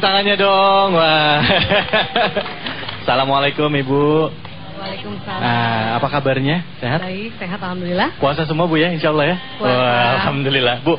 Tepuk tangannya dong. Wah. Assalamualaikum Ibu. Waalaikumsalam. Nah, apa kabarnya? Sehat? Baik, sehat alhamdulillah. Puasa semua Bu ya, insya Allah ya? Puasa. Wah, Alhamdulillah. Bu,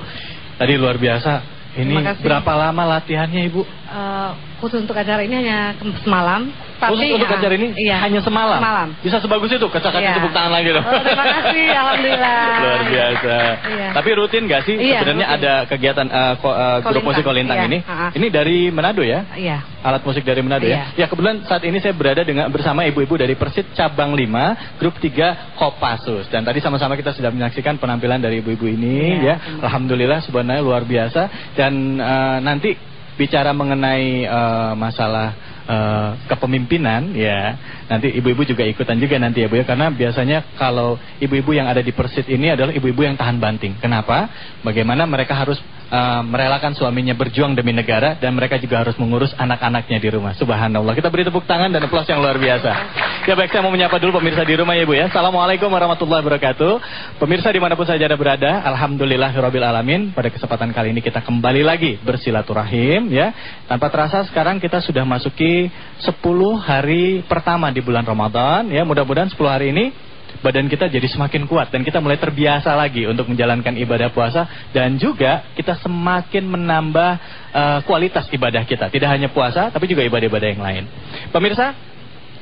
tadi luar biasa. Ini berapa lama latihannya Ibu? Eh, khusus untuk acara ini hanya semalam. Tapi, Khusus untuk ah, acara ini iya, hanya semalam? Semalam. Bisa sebagus itu? Kecak-kecak Iya. tepuk tangan lagi dong. Oh, terima kasih, alhamdulillah. Luar biasa. Iya. Tapi rutin gak sih Iya, sebenarnya rutin. ada kegiatan eh, ko- eh, grup musik kolintang iya, ini? ha-ha. Ini dari Manado ya? Iya. Alat musik dari Manado ya? Ya Iya. kebetulan saat ini saya berada dengan bersama ibu-ibu dari Persit Cabang 5, grup 3 Kopassus. Dan tadi sama-sama kita sudah menyaksikan penampilan dari ibu-ibu ini ya. Iya, terima kasih. Alhamdulillah sebenarnya luar biasa dan eh, nanti bicara mengenai eh, masalah eh, kepemimpinan ya. Nanti ibu-ibu juga ikutan juga nanti ya Bu ya karena biasanya kalau ibu-ibu yang ada di Persit ini adalah ibu-ibu yang tahan banting. Kenapa? Bagaimana mereka harus eh, merelakan suaminya berjuang demi negara dan mereka juga harus mengurus anak-anaknya di rumah. Subhanallah. Kita beri tepuk tangan dan aplaus yang luar biasa. Ya baik saya mau menyapa dulu pemirsa di rumah ya Bu ya. Assalamualaikum warahmatullahi wabarakatuh. Pemirsa di mana pun saja Anda berada, Alhamdulillahirabbil alamin. Pada kesempatan kali ini kita kembali lagi bersilaturahim ya. Tanpa terasa sekarang kita sudah masuki 10 hari pertama di bulan Ramadan ya. Mudah-mudahan 10 hari ini badan kita jadi semakin kuat dan kita mulai terbiasa lagi untuk menjalankan ibadah puasa dan juga kita semakin menambah eh, kualitas ibadah kita. Tidak hanya puasa tapi juga ibadah-ibadah yang lain. Pemirsa,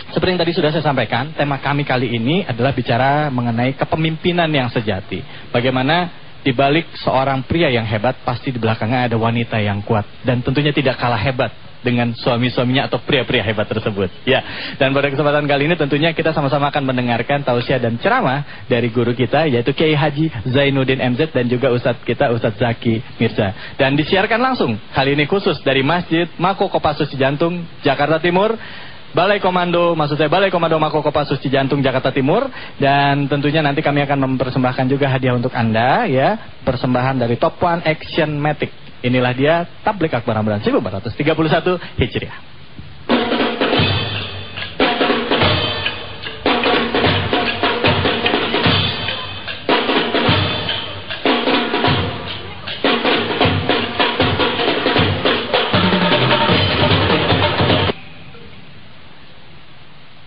seperti yang tadi sudah saya sampaikan, tema kami kali ini adalah bicara mengenai kepemimpinan yang sejati. Bagaimana di balik seorang pria yang hebat pasti di belakangnya ada wanita yang kuat dan tentunya tidak kalah hebat dengan suami-suaminya atau pria-pria hebat tersebut. Ya. Dan pada kesempatan kali ini tentunya kita sama-sama akan mendengarkan tausiah dan ceramah dari guru kita yaitu Kiai Haji Zainuddin MZ dan juga Ustadz kita Ustadz Zaki Mirza. Dan disiarkan langsung kali ini khusus dari Masjid Mako Kopassus Jantung Jakarta Timur. Balai Komando, maksud saya Balai Komando Mako Kopassus Cijantung Jakarta Timur dan tentunya nanti kami akan mempersembahkan juga hadiah untuk Anda ya, persembahan dari Top One Action Matic. Inilah dia Tablik Akbar Ramadan 1431 Hijriah.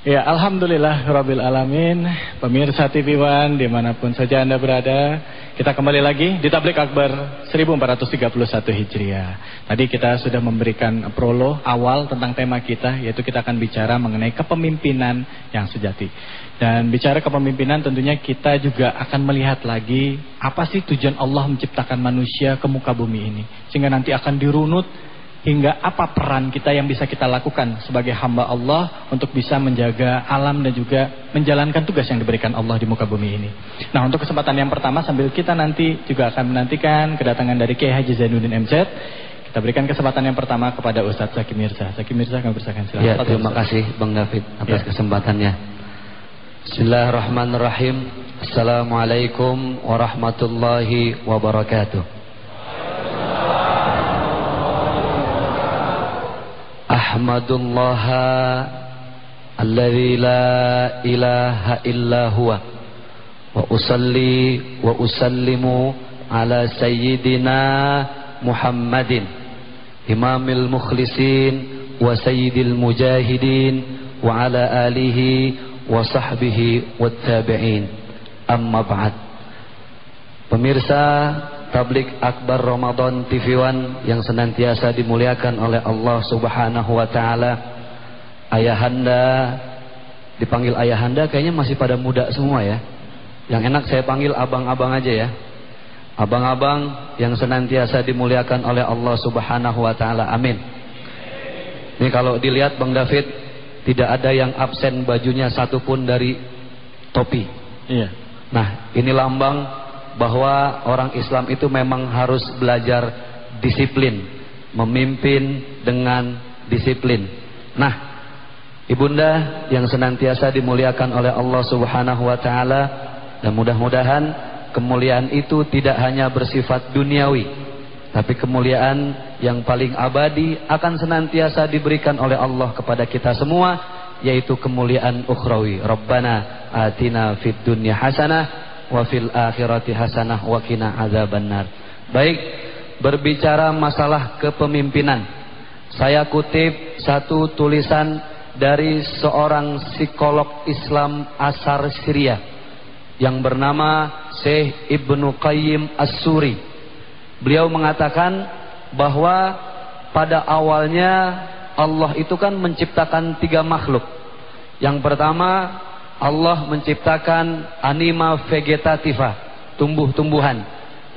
Ya, Alhamdulillah Rabbil Alamin Pemirsa TV One di mana pun saja Anda berada Kita kembali lagi di Tablik Akbar 1431 Hijriah. Tadi kita sudah memberikan prolog awal tentang tema kita Yaitu kita akan bicara mengenai kepemimpinan yang sejati. Dan bicara kepemimpinan tentunya kita juga akan melihat lagi Apa sih tujuan Allah menciptakan manusia ke muka bumi ini. Sehingga nanti akan dirunut hingga apa peran kita yang bisa kita lakukan sebagai hamba Allah untuk bisa menjaga alam dan juga menjalankan tugas yang diberikan Allah di muka bumi ini. Nah untuk kesempatan yang pertama sambil kita nanti juga akan menantikan kedatangan dari Kiai Haji Zainuddin MZ. Kita berikan kesempatan yang pertama kepada Ustadz Zaki Mirza. Zaki Mirza kami persilakan silakan. Ya, terima kasih Bang David atas Ya. kesempatannya. Bismillahirrahmanirrahim. Assalamualaikum warahmatullahi wabarakatuh. أحمد الله الذي لا إله إلا هو وأصلي وأسلم على سيدنا محمد إمام المخلصين وسيد المجاهدين وعلى آله وصحبه والتابعين. أما بعد Pemirsa Tablik Akbar Ramadan TV One yang senantiasa dimuliakan oleh Allah Subhanahu wa taala. Ayahanda dipanggil ayahanda kayaknya masih pada muda semua ya. Yang enak saya panggil abang-abang aja ya. Abang-abang yang senantiasa dimuliakan oleh Allah Subhanahu wa taala. Amin. Ini kalau dilihat Bang David tidak ada yang absen bajunya satupun dari topi. Iya. Nah, ini lambang bahwa orang Islam itu memang harus belajar disiplin, memimpin dengan disiplin. Nah, Ibunda yang senantiasa dimuliakan oleh Allah Subhanahu wa taala dan mudah-mudahan kemuliaan itu tidak hanya bersifat duniawi, tapi kemuliaan yang paling abadi akan senantiasa diberikan oleh Allah kepada kita semua yaitu kemuliaan ukhrawi. Rabbana atina fid dunya hasanah wa fil akhirati hasanah wa qina adzabannar. Baik, berbicara masalah kepemimpinan. Saya kutip satu tulisan dari seorang psikolog Islam asar Syria yang bernama Syekh Ibnu Qayyim As-Suri. Beliau mengatakan bahwa pada awalnya Allah itu kan menciptakan tiga makhluk. Yang pertama Allah menciptakan anima vegetativa, tumbuh-tumbuhan.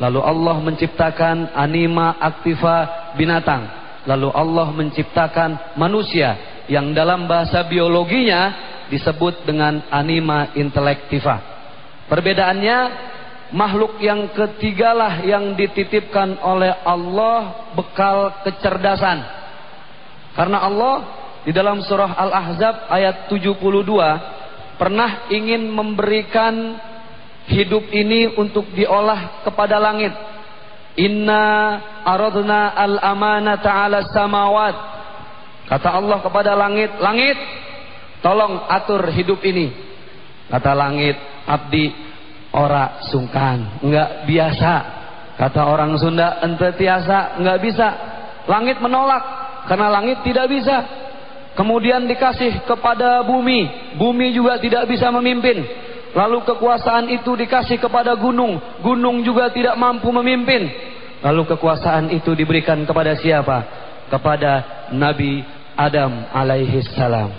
Lalu Allah menciptakan anima aktiva binatang. Lalu Allah menciptakan manusia yang dalam bahasa biologinya disebut dengan anima intelektiva. Perbedaannya makhluk yang ketigalah yang dititipkan oleh Allah bekal kecerdasan. Karena Allah di dalam surah Al-Ahzab ayat 72 pernah ingin memberikan hidup ini untuk diolah kepada langit. Inna aradna al-amanata 'ala samawat. Kata Allah kepada langit, langit, tolong atur hidup ini. Kata langit, abdi ora sungkan, enggak biasa. Kata orang Sunda, ente tiasa, enggak bisa. Langit menolak karena langit tidak bisa. Kemudian dikasih kepada bumi, bumi juga tidak bisa memimpin. Lalu kekuasaan itu dikasih kepada gunung, gunung juga tidak mampu memimpin. Lalu kekuasaan itu diberikan kepada siapa? Kepada Nabi Adam alaihi salam.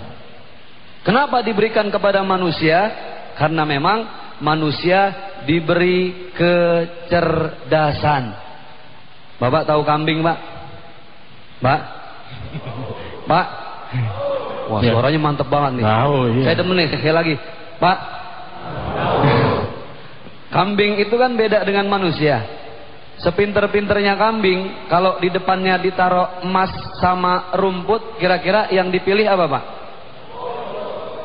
Kenapa diberikan kepada manusia? Karena memang manusia diberi kecerdasan. Bapak tahu kambing, Pak? Pak? Pak? Wah, Ya. suaranya mantep banget nih. Tahu, iya. Saya demen nih, sekali lagi. Pak. Kambing itu kan beda dengan manusia. Sepinter-pinternya kambing, kalau di depannya ditaruh emas sama rumput, kira-kira yang dipilih apa, Pak?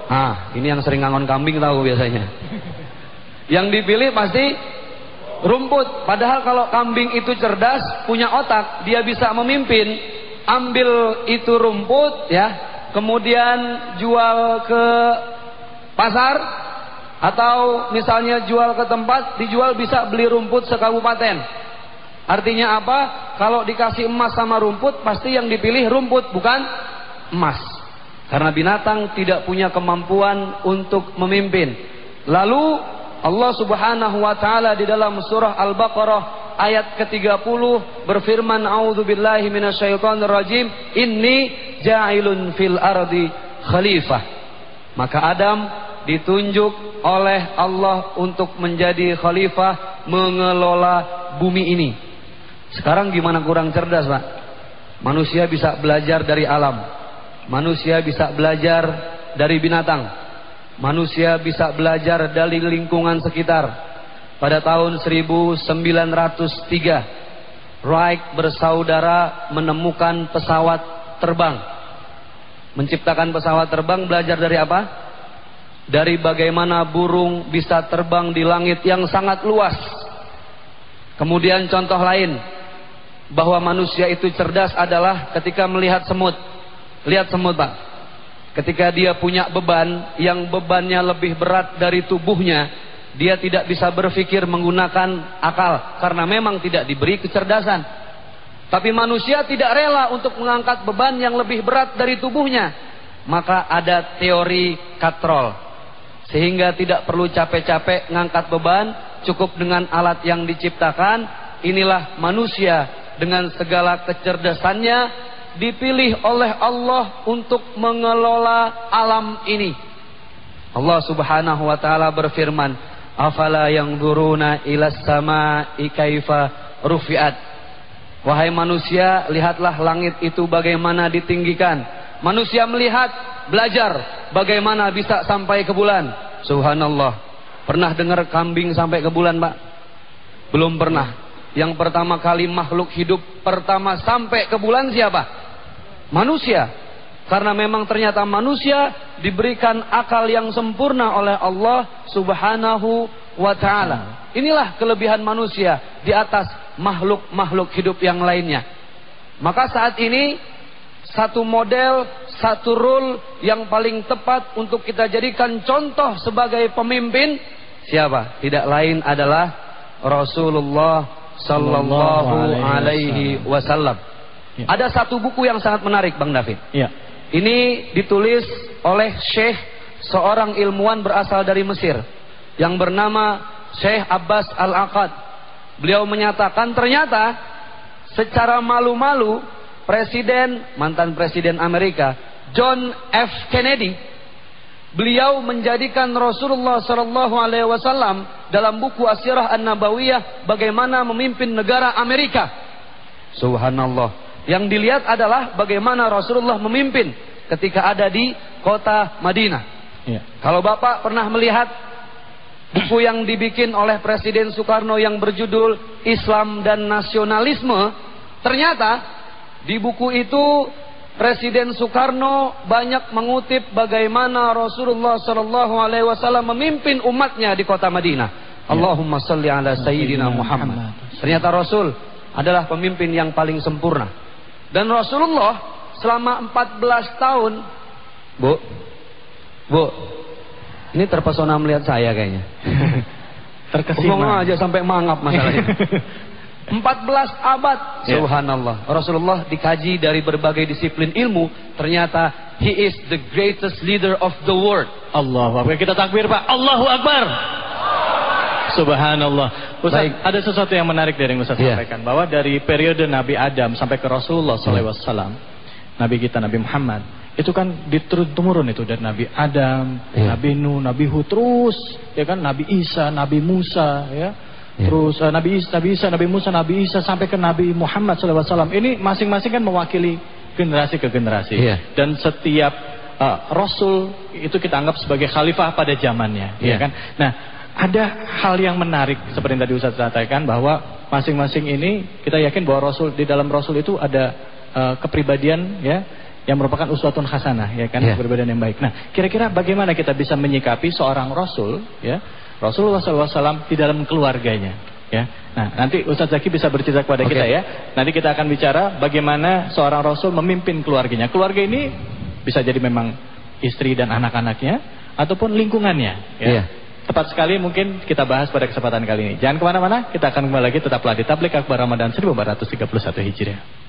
Ah, ini yang sering ngangon kambing tahu biasanya. Yang dipilih pasti rumput. Padahal kalau kambing itu cerdas, punya otak, dia bisa memimpin. Ambil itu rumput ya, kemudian jual ke pasar atau misalnya jual ke tempat, dijual bisa beli rumput sekabupaten. Artinya apa? Kalau dikasih emas sama rumput, pasti yang dipilih rumput bukan emas. Karena binatang tidak punya kemampuan untuk memimpin. Lalu Allah Subhanahu wa taala di dalam surah Al-Baqarah ayat ke-30 berfirman a'udzubillahi minasyaitonir rajim inni ja'ilun fil ardi khalifah. Maka Adam ditunjuk oleh Allah untuk menjadi khalifah mengelola bumi ini. Sekarang gimana kurang cerdas, Pak? Manusia bisa belajar dari alam. Manusia bisa belajar dari binatang. Manusia bisa belajar dari lingkungan sekitar. Pada tahun 1903, Wright bersaudara menemukan pesawat terbang. Menciptakan pesawat terbang belajar dari apa? Dari bagaimana burung bisa terbang di langit yang sangat luas. Kemudian contoh lain, bahwa manusia itu cerdas adalah ketika melihat semut. Lihat semut, Pak. Ketika dia punya beban yang bebannya lebih berat dari tubuhnya, dia tidak bisa berpikir menggunakan akal karena memang tidak diberi kecerdasan. Tapi manusia tidak rela untuk mengangkat beban yang lebih berat dari tubuhnya. Maka ada teori katrol. Sehingga tidak perlu capek-capek ngangkat beban, cukup dengan alat yang diciptakan. Inilah manusia dengan segala kecerdasannya dipilih oleh Allah untuk mengelola alam ini. Allah Subhanahu wa taala berfirman, "Afala yanzuruna ilas sama'i kaifa rufi'at?" Wahai manusia, lihatlah langit itu bagaimana ditinggikan. Manusia melihat, belajar bagaimana bisa sampai ke bulan. Subhanallah. Pernah dengar kambing sampai ke bulan, Pak? Belum pernah. Yang pertama kali makhluk hidup pertama sampai ke bulan siapa? Manusia. Karena memang ternyata manusia diberikan akal yang sempurna oleh Allah Subhanahu wa taala. Inilah kelebihan manusia di atas makhluk-makhluk hidup yang lainnya. Maka saat ini satu model, satu rule yang paling tepat untuk kita jadikan contoh sebagai pemimpin siapa? Tidak lain adalah Rasulullah sallallahu alaihi wasallam. Ya. Ada satu buku yang sangat menarik Bang David. Iya. Ini ditulis oleh Syekh seorang ilmuwan berasal dari Mesir yang bernama Syekh Abbas Al-Aqad. Beliau menyatakan ternyata secara malu-malu presiden mantan presiden Amerika John F Kennedy beliau menjadikan Rasulullah Shallallahu alaihi wasallam dalam buku Asirah An-Nabawiyah bagaimana memimpin negara Amerika. Subhanallah. Yang dilihat adalah bagaimana Rasulullah memimpin ketika ada di kota Madinah. Iya. Kalau Bapak pernah melihat buku yang dibikin oleh Presiden Soekarno yang berjudul Islam dan Nasionalisme, ternyata di buku itu Presiden Soekarno banyak mengutip bagaimana Rasulullah Shallallahu Alaihi Wasallam memimpin umatnya di kota Madinah. Allahumma salli ala Sayyidina Muhammad. Ternyata Rasul adalah pemimpin yang paling sempurna. Dan Rasulullah selama 14 tahun, Bu, Bu, ini terpesona melihat saya kayaknya. Terkesima. Ngomong aja sampai mangap masalahnya. 14 abad. Ya. Subhanallah. Rasulullah dikaji dari berbagai disiplin ilmu. Ternyata he is the greatest leader of the world. Allahu Akbar. Kita takbir Pak. Allahu Akbar. Subhanallah. Ustaz, Baik. ada sesuatu yang menarik dari yang Ustaz Iya. sampaikan. Bahwa dari periode Nabi Adam sampai ke Rasulullah SAW. Nabi kita Nabi Muhammad. Itu kan diturun-temurun itu dari Nabi Adam, Iya. Nabi Nuh, Nabi Hud terus ya kan Nabi Isa, Nabi Musa ya. Iya. Terus eh, Nabi Isa, Nabi Isa, Nabi Musa, Nabi Isa sampai ke Nabi Muhammad SAW. Ini masing-masing kan mewakili generasi ke generasi. Iya. Dan setiap eh, Rasul itu kita anggap sebagai khalifah pada zamannya, ya Iya. kan? Nah, ada hal yang menarik seperti yang tadi Ustaz katakan bahwa masing-masing ini kita yakin bahwa Rasul di dalam Rasul itu ada eh, kepribadian ya yang merupakan uswatun hasanah ya kan Iya. kepribadian yang baik. Nah, kira-kira bagaimana kita bisa menyikapi seorang Rasul ya Rasulullah SAW di dalam keluarganya ya. Nah, nanti Ustaz Zaki bisa bercerita kepada Oke. kita ya. Nanti kita akan bicara bagaimana seorang Rasul memimpin keluarganya. Keluarga ini bisa jadi memang istri dan anak-anaknya ataupun lingkungannya ya. Iya. Tepat sekali mungkin kita bahas pada kesempatan kali ini. Jangan ke mana-mana, kita akan kembali lagi tetaplah di Tablik Akbar Ramadan 1431 Hijriah.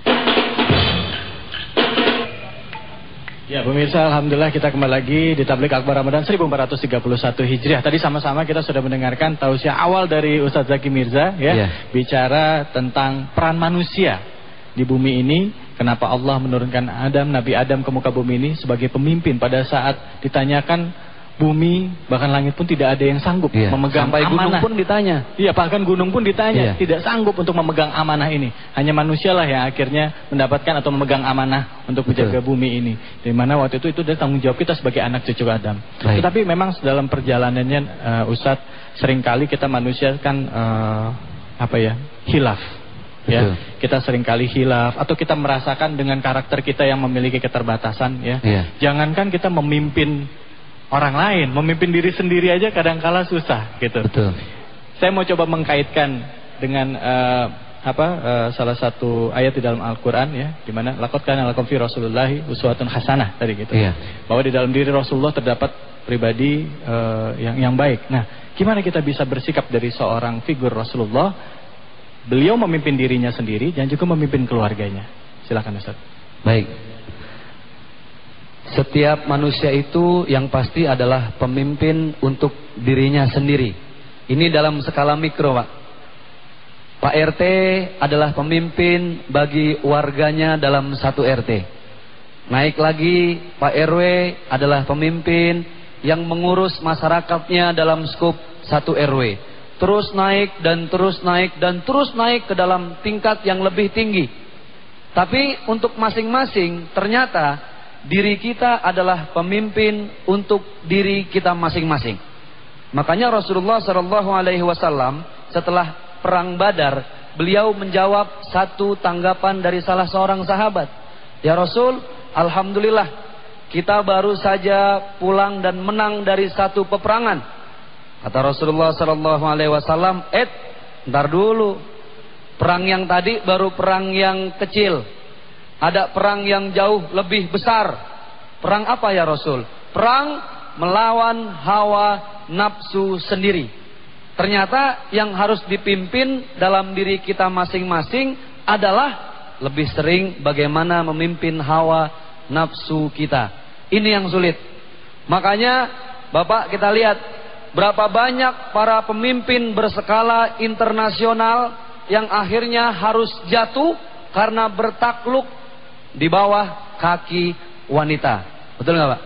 Ya pemirsa Alhamdulillah kita kembali lagi di Tablik Akbar Ramadan 1431 Hijriah. Tadi sama-sama kita sudah mendengarkan tausiah awal dari Ustadz Zaki Mirza ya Iya. Bicara tentang peran manusia di bumi ini. Kenapa Allah menurunkan Adam, Nabi Adam ke muka bumi ini sebagai pemimpin? Pada saat ditanyakan bumi bahkan langit pun tidak ada yang sanggup Iya. memegang Sampai gunung amanah pun ditanya. Iya bahkan gunung pun Iya. ditanya tidak sanggup untuk memegang amanah ini. Hanya manusia lah yang akhirnya mendapatkan atau memegang amanah untuk Betul. menjaga bumi ini. Di mana waktu itu itu adalah tanggung jawab kita sebagai anak cucu Adam. Baik. Tetapi memang dalam perjalanannya uh, Ustadz sering kali kita manusia kan uh, apa ya hilaf. Ya, Betul. kita sering kali hilaf atau kita merasakan dengan karakter kita yang memiliki keterbatasan ya. Iya. Jangankan kita memimpin orang lain, memimpin diri sendiri aja kadangkala susah gitu. Betul. Saya mau coba mengkaitkan dengan eh, apa eh, salah satu ayat di dalam Al-Qur'an ya, di mana laqad kana lakum fi Rasulillahi uswatun hasanah tadi gitu. Iya. Bahwa di dalam diri Rasulullah terdapat pribadi eh, yang yang baik. Nah, gimana kita bisa bersikap dari seorang figur Rasulullah? Beliau memimpin dirinya sendiri dan juga memimpin keluarganya. Silakan Ustaz. Baik. Setiap manusia itu yang pasti adalah pemimpin untuk dirinya sendiri. Ini dalam skala mikro, Pak. Pak RT adalah pemimpin bagi warganya dalam satu RT. Naik lagi, Pak RW adalah pemimpin yang mengurus masyarakatnya dalam skup satu RW. Terus naik dan terus naik dan terus naik ke dalam tingkat yang lebih tinggi. Tapi untuk masing-masing ternyata diri kita adalah pemimpin untuk diri kita masing-masing. Makanya Rasulullah Shallallahu Alaihi Wasallam setelah perang Badar, beliau menjawab satu tanggapan dari salah seorang sahabat. Ya Rasul, Alhamdulillah kita baru saja pulang dan menang dari satu peperangan. Kata Rasulullah Shallallahu Alaihi Wasallam, "Eh, ntar dulu. Perang yang tadi baru perang yang kecil. Ada perang yang jauh lebih besar. Perang apa ya Rasul? Perang melawan hawa nafsu sendiri. Ternyata yang harus dipimpin dalam diri kita masing-masing adalah lebih sering bagaimana memimpin hawa nafsu kita. Ini yang sulit. Makanya Bapak kita lihat berapa banyak para pemimpin berskala internasional yang akhirnya harus jatuh karena bertakluk di bawah kaki wanita. Betul nggak Pak?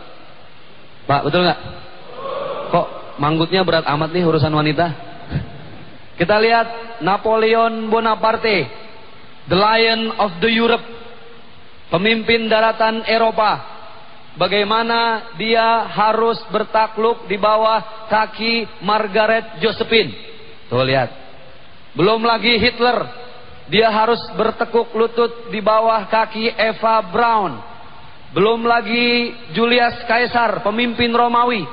Pak, betul nggak? Kok manggutnya berat amat nih urusan wanita? Kita lihat Napoleon Bonaparte, the Lion of the Europe, pemimpin daratan Eropa. Bagaimana dia harus bertakluk di bawah kaki Margaret Josephine. Tuh lihat. Belum lagi Hitler, dia harus bertekuk lutut di bawah kaki Eva Braun. Belum lagi Julius Caesar, pemimpin Romawi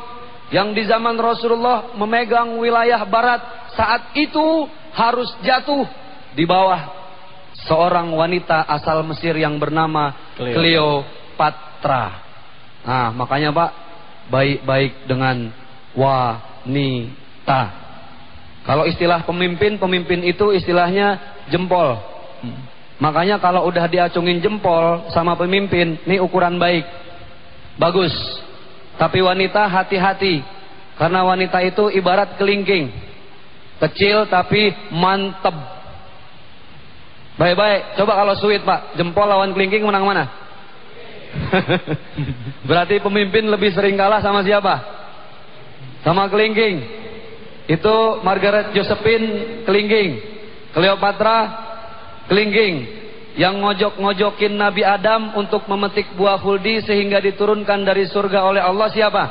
yang di zaman Rasulullah memegang wilayah barat saat itu harus jatuh di bawah seorang wanita asal Mesir yang bernama Cleopatra. Nah, makanya Pak, baik-baik dengan wanita. Kalau istilah pemimpin, pemimpin itu istilahnya jempol. Hmm. Makanya kalau udah diacungin jempol sama pemimpin, ini ukuran baik. Bagus. Tapi wanita hati-hati. Karena wanita itu ibarat kelingking. Kecil tapi mantep. Baik-baik. Coba kalau sweet pak. Jempol lawan kelingking menang mana? Berarti pemimpin lebih sering kalah sama siapa? Sama kelingking. Itu Margaret Josephine kelingking. Cleopatra kelingking. Yang ngojok-ngojokin Nabi Adam untuk memetik buah huldi sehingga diturunkan dari surga oleh Allah siapa?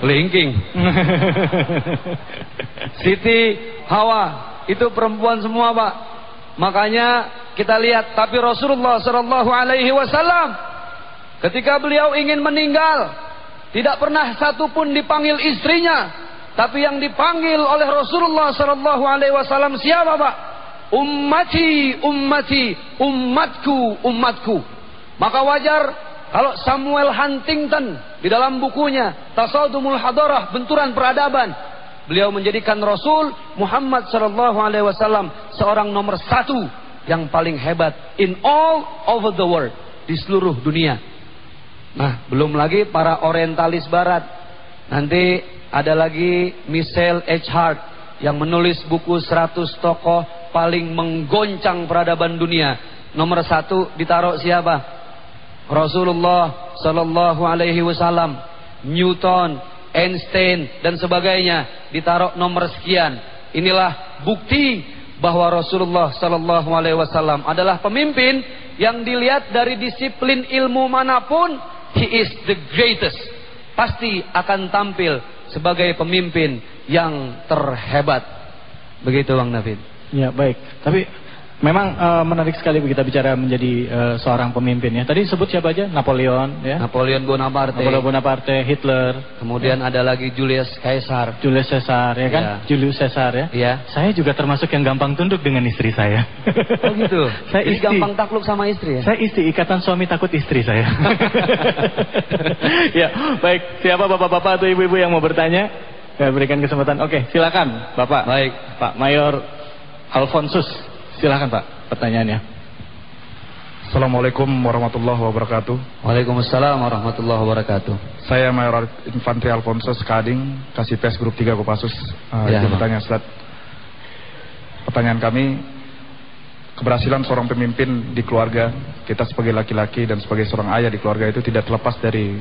Kelingking. Siti Hawa itu perempuan semua pak. Makanya kita lihat tapi Rasulullah Shallallahu Alaihi Wasallam ketika beliau ingin meninggal tidak pernah satupun dipanggil istrinya tapi yang dipanggil oleh Rasulullah Shallallahu Alaihi Wasallam siapa pak ummati ummati ummatku umatku maka wajar kalau Samuel Huntington di dalam bukunya Tasadumul Hadarah benturan peradaban beliau menjadikan Rasul Muhammad Shallallahu Alaihi Wasallam seorang nomor satu yang paling hebat in all over the world di seluruh dunia. Nah, belum lagi para orientalis barat. Nanti ada lagi Michelle H. Hart yang menulis buku 100 tokoh paling menggoncang peradaban dunia. Nomor satu ditaruh siapa? Rasulullah Sallallahu Alaihi Wasallam, Newton, Einstein dan sebagainya ditaruh nomor sekian. Inilah bukti bahwa Rasulullah Sallallahu Alaihi Wasallam adalah pemimpin yang dilihat dari disiplin ilmu mana pun, he is the greatest. Pasti akan tampil sebagai pemimpin yang terhebat. Begitu Bang David. Ya baik. Tapi Memang uh, menarik sekali kita bicara menjadi uh, seorang pemimpin ya. Tadi sebut siapa aja? Napoleon ya. Napoleon Bonaparte. Napoleon Bonaparte, Hitler. Kemudian ya. ada lagi Julius Caesar. Julius Caesar ya kan? Ya. Julius Caesar ya. Iya. Saya juga termasuk yang gampang tunduk dengan istri saya. Oh gitu. saya istri. gampang takluk sama istri ya? Saya istri ikatan suami takut istri saya. ya, baik. Siapa bapak-bapak atau ibu-ibu yang mau bertanya? Saya berikan kesempatan. Oke, silakan, Bapak. Baik, Pak Mayor Alfonsus. Silahkan Pak pertanyaannya. Assalamualaikum warahmatullahi wabarakatuh. Waalaikumsalam warahmatullahi wabarakatuh. Saya Mayor Infantri Alfonso Skading, kasih pes grup 3 Kopassus. Uh, ya, pertanyaan Ustaz. Pertanyaan kami, keberhasilan seorang pemimpin di keluarga, kita sebagai laki-laki dan sebagai seorang ayah di keluarga itu tidak terlepas dari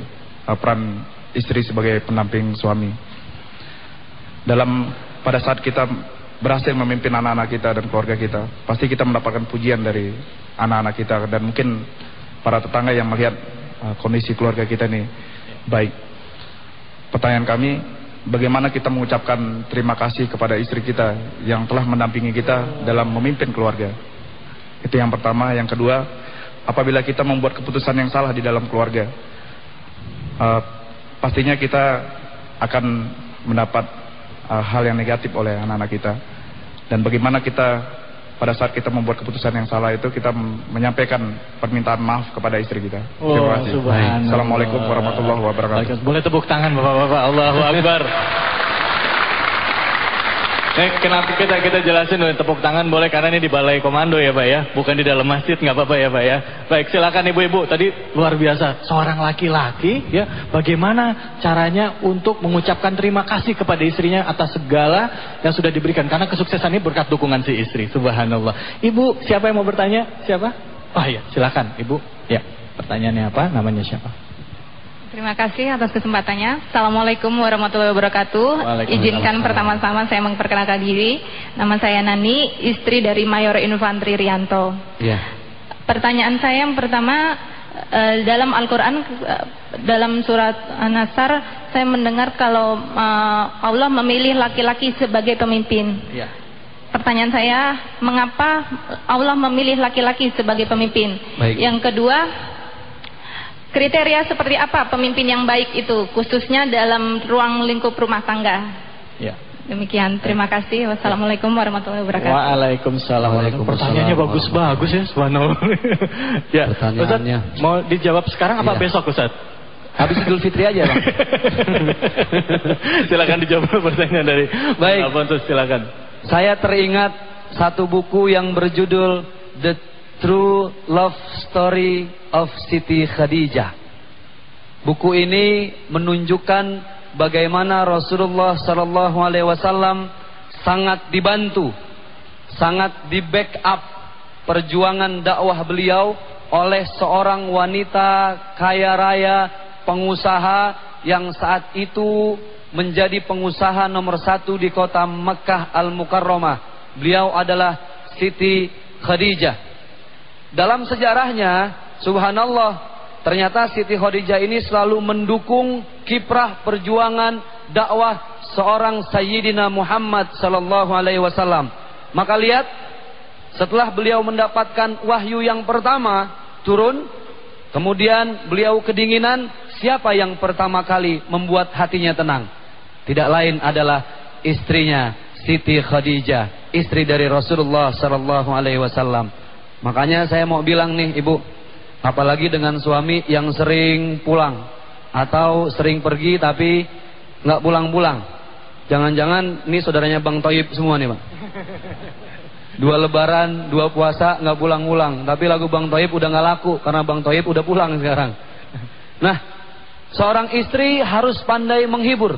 uh, peran istri sebagai pendamping suami. Dalam pada saat kita berhasil memimpin anak-anak kita dan keluarga kita, pasti kita mendapatkan pujian dari anak-anak kita dan mungkin para tetangga yang melihat uh, kondisi keluarga kita ini baik. Pertanyaan kami, bagaimana kita mengucapkan terima kasih kepada istri kita yang telah mendampingi kita dalam memimpin keluarga? Itu yang pertama. Yang kedua, apabila kita membuat keputusan yang salah di dalam keluarga, uh, pastinya kita akan mendapat uh, hal yang negatif oleh anak-anak kita dan bagaimana kita pada saat kita membuat keputusan yang salah itu kita menyampaikan permintaan maaf kepada istri kita. Oh, Terima kasih. Assalamualaikum warahmatullahi wabarakatuh. Boleh tepuk tangan Bapak-bapak. Allahu Akbar. Eh, kenapa kita kita jelasin tepuk tangan boleh karena ini di balai komando ya Pak ya, bukan di dalam masjid nggak apa-apa ya Pak ya. Baik silakan ibu-ibu tadi luar biasa seorang laki-laki ya bagaimana caranya untuk mengucapkan terima kasih kepada istrinya atas segala yang sudah diberikan karena kesuksesan ini berkat dukungan si istri. Subhanallah. Ibu siapa yang mau bertanya? Siapa? Oh iya silakan ibu. Ya pertanyaannya apa? Namanya siapa? Terima kasih atas kesempatannya. Assalamualaikum warahmatullahi wabarakatuh. Izinkan pertama-tama saya memperkenalkan diri. Nama saya Nani, istri dari Mayor Infantri Rianto. Ya. Pertanyaan saya yang pertama eh, dalam Al-Qur'an eh, dalam surat An-Nasr saya mendengar kalau eh, Allah memilih laki-laki sebagai pemimpin. Ya. Pertanyaan saya, mengapa Allah memilih laki-laki sebagai pemimpin? Baik. Yang kedua, Kriteria seperti apa pemimpin yang baik itu khususnya dalam ruang lingkup rumah tangga? Ya. Demikian, terima kasih. Wassalamualaikum warahmatullahi wabarakatuh. Waalaikumsalam. Waalaikumsalam. Pertanyaannya bagus-bagus ya, subhanallah. ya, Pertanyaannya. Ustaz, mau dijawab sekarang apa Iya. besok Ustaz? Habis Idul Fitri aja, Bang. silakan dijawab pertanyaan dari Baik. Bang Alfonso, silakan. Saya teringat satu buku yang berjudul The True Love Story of Siti Khadijah. Buku ini menunjukkan bagaimana Rasulullah Sallallahu Alaihi Wasallam sangat dibantu, sangat di backup perjuangan dakwah beliau oleh seorang wanita kaya raya, pengusaha yang saat itu menjadi pengusaha nomor satu di kota Mekah Al-Mukarramah. Beliau adalah Siti Khadijah. Dalam sejarahnya, subhanallah, ternyata Siti Khadijah ini selalu mendukung kiprah perjuangan dakwah seorang Sayyidina Muhammad sallallahu alaihi wasallam. Maka lihat, setelah beliau mendapatkan wahyu yang pertama turun, kemudian beliau kedinginan, siapa yang pertama kali membuat hatinya tenang? Tidak lain adalah istrinya Siti Khadijah, istri dari Rasulullah sallallahu alaihi wasallam. Makanya saya mau bilang nih Ibu, apalagi dengan suami yang sering pulang atau sering pergi tapi nggak pulang-pulang. Jangan-jangan ini saudaranya Bang Toib semua nih, Bang. Dua lebaran, dua puasa nggak pulang-pulang, tapi lagu Bang Toib udah nggak laku karena Bang Toib udah pulang sekarang. Nah, seorang istri harus pandai menghibur.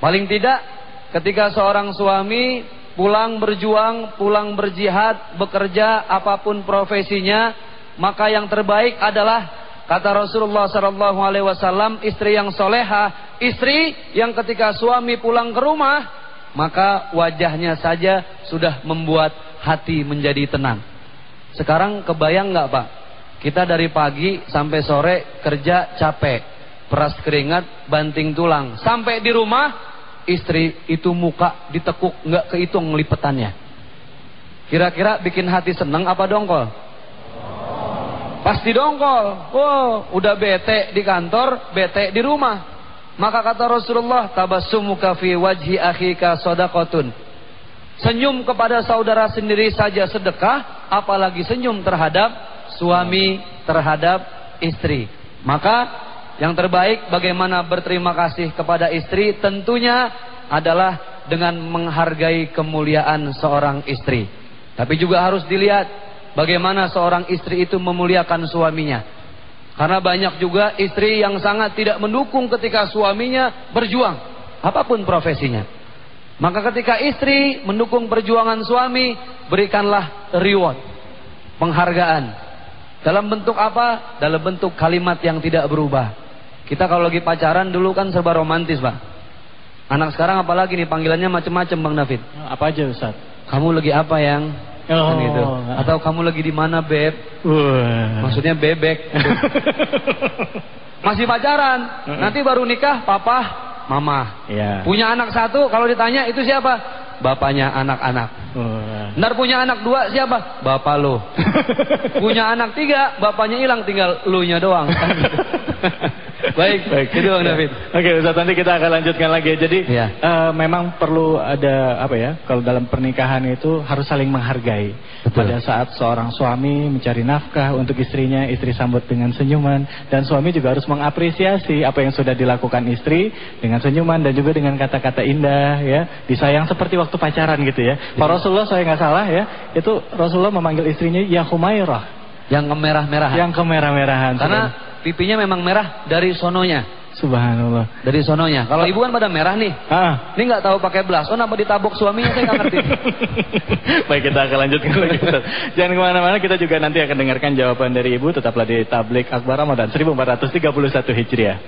Paling tidak ketika seorang suami pulang berjuang, pulang berjihad, bekerja apa pun profesinya, maka yang terbaik adalah kata Rasulullah sallallahu alaihi wasallam, istri yang soleha, istri yang ketika suami pulang ke rumah, maka wajahnya saja sudah membuat hati menjadi tenang. Sekarang kebayang nggak Pak? Kita dari pagi sampai sore kerja capek, peras keringat, banting tulang, sampai di rumah istri itu muka ditekuk nggak kehitung lipetannya. Kira-kira bikin hati seneng apa dongkol? Pasti dongkol. Wow, udah bete di kantor, bete di rumah. Maka kata Rasulullah, tabassumuka fi wajhi akhika sadaqatun. Senyum kepada saudara sendiri saja sedekah, apalagi senyum terhadap suami, terhadap istri. Maka yang terbaik bagaimana berterima kasih kepada istri tentunya adalah dengan menghargai kemuliaan seorang istri. Tapi juga harus dilihat bagaimana seorang istri itu memuliakan suaminya. Karena banyak juga istri yang sangat tidak mendukung ketika suaminya berjuang, apa pun profesinya. Maka ketika istri mendukung perjuangan suami, berikanlah reward, penghargaan. Dalam bentuk apa? Dalam bentuk kalimat yang tidak berubah. Kita kalau lagi pacaran dulu kan serba romantis, Pak. Anak sekarang apalagi nih panggilannya macam-macam, Bang David. Apa aja Ustaz? Kamu lagi apa yang? Oh. Kan gitu. Atau kamu lagi di mana, Beb? Wah. Maksudnya bebek. Masih pacaran. Nanti baru nikah, papa, mama. Ya. Punya anak satu, kalau ditanya itu siapa? Bapaknya anak-anak. Wah. Ntar punya anak dua siapa? Bapak lo. punya anak tiga, bapaknya hilang tinggal lu nya doang. baik, baik. Itu Bang David. Oke, Ustaz nanti kita akan lanjutkan lagi. Jadi ya. uh, memang perlu ada apa ya? Kalau dalam pernikahan itu harus saling menghargai. Betul. Pada saat seorang suami mencari nafkah untuk istrinya, istri sambut dengan senyuman dan suami juga harus mengapresiasi apa yang sudah dilakukan istri dengan senyuman dan juga dengan kata-kata indah ya. Disayang seperti waktu pacaran gitu ya. Pak Rasulullah saya nggak salah ya, itu Rasulullah memanggil istrinya ya Humairah. Yang kemerah-merahan. Yang kemerah-merahan. Karena pipinya memang merah dari sononya. Subhanallah. Dari sononya. Kalau ibu kan pada merah nih. Ah. Ini nggak tahu pakai belas. Oh, nama ditabok suaminya saya nggak ngerti. Baik kita akan lanjutkan lagi. Jangan ke mana-mana. Kita juga nanti akan dengarkan jawaban dari ibu. Tetaplah di Tablik Akbar Ramadan 1431 Hijriah.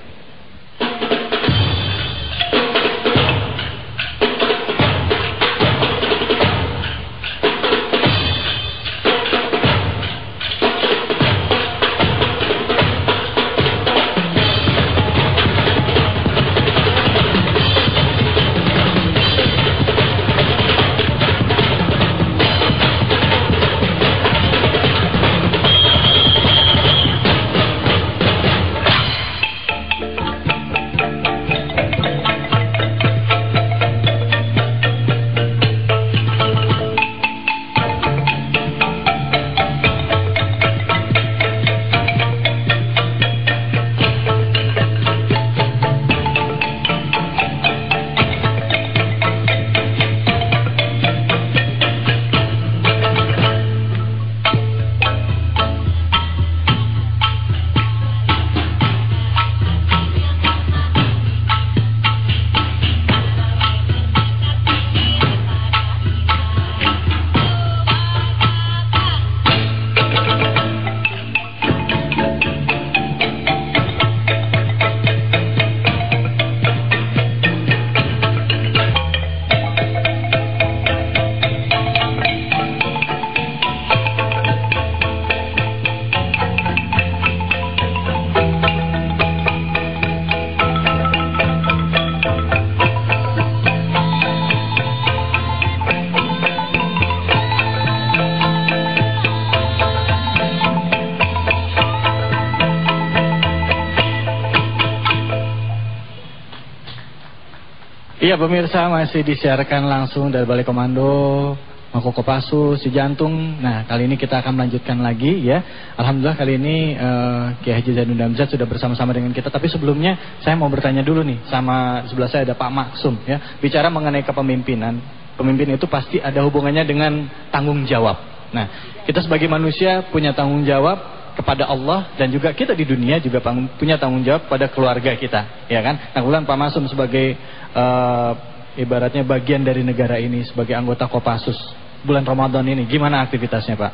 Iya pemirsa masih disiarkan langsung dari Balai Komando Mako Kopassus, si jantung. Nah kali ini kita akan melanjutkan lagi ya. Alhamdulillah kali ini uh, Kiai Haji Zainul Damzat sudah bersama-sama dengan kita. Tapi sebelumnya saya mau bertanya dulu nih sama sebelah saya ada Pak Maksum ya. Bicara mengenai kepemimpinan. Pemimpin itu pasti ada hubungannya dengan tanggung jawab. Nah kita sebagai manusia punya tanggung jawab kepada Allah dan juga kita di dunia juga punya tanggung jawab pada keluarga kita, ya kan? Nah, kemudian Pak Masum sebagai uh, ibaratnya bagian dari negara ini sebagai anggota Kopassus bulan Ramadan ini gimana aktivitasnya, Pak?